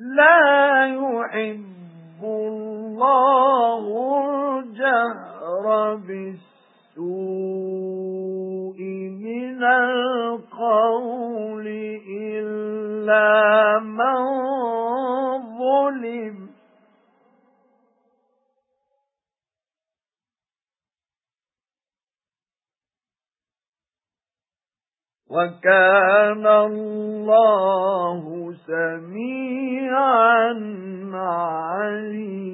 لا يحب الله الجهر بالسوء من القول إلا من ظلم. وَكَانَ اللَّهُ سَمِيعًا عَلِيمًا.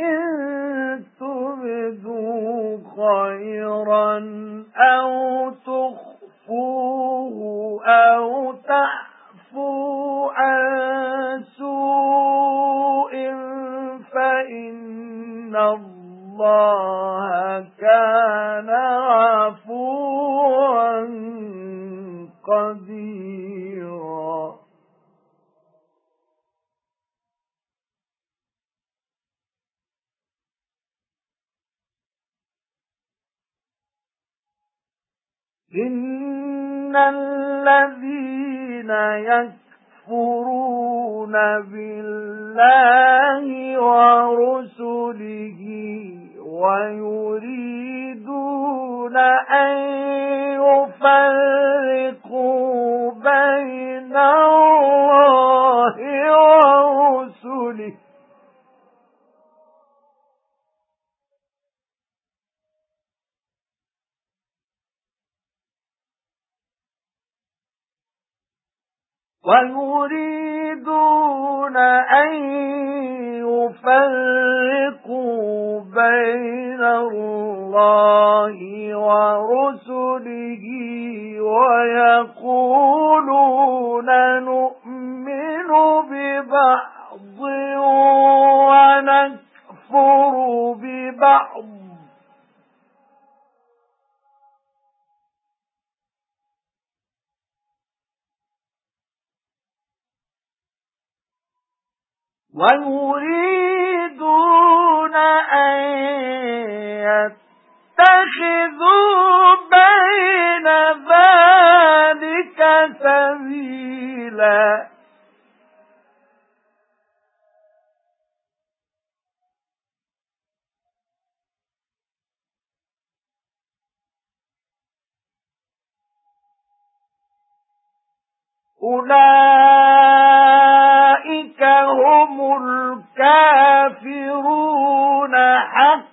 إِن تُبْدُوا خَيْرًا إِنَّ اللَّهَ كَانَ عَفُوًّا قَدِيرًا. إِنَّ الَّذِينَ يَكْفُرُونَ بِاللَّهِ وَرُسُلِهِ وَيُرِيدُونَ أَن يُفَرِّقُوا وَيُرِيدُونَ أَن يُفَرِّقُوا بَيْنَ اللَّهِ وَرُسُلِهِ وَيَقُولُونَ نُؤْمِنُ بِبَعْضٍ وَيُرِيدُونَ أَن يَتَّخِذُوا بَيْنَ ذَلِكَ سَبِيلًا أُولَئِكَ هم الكافرون حقا.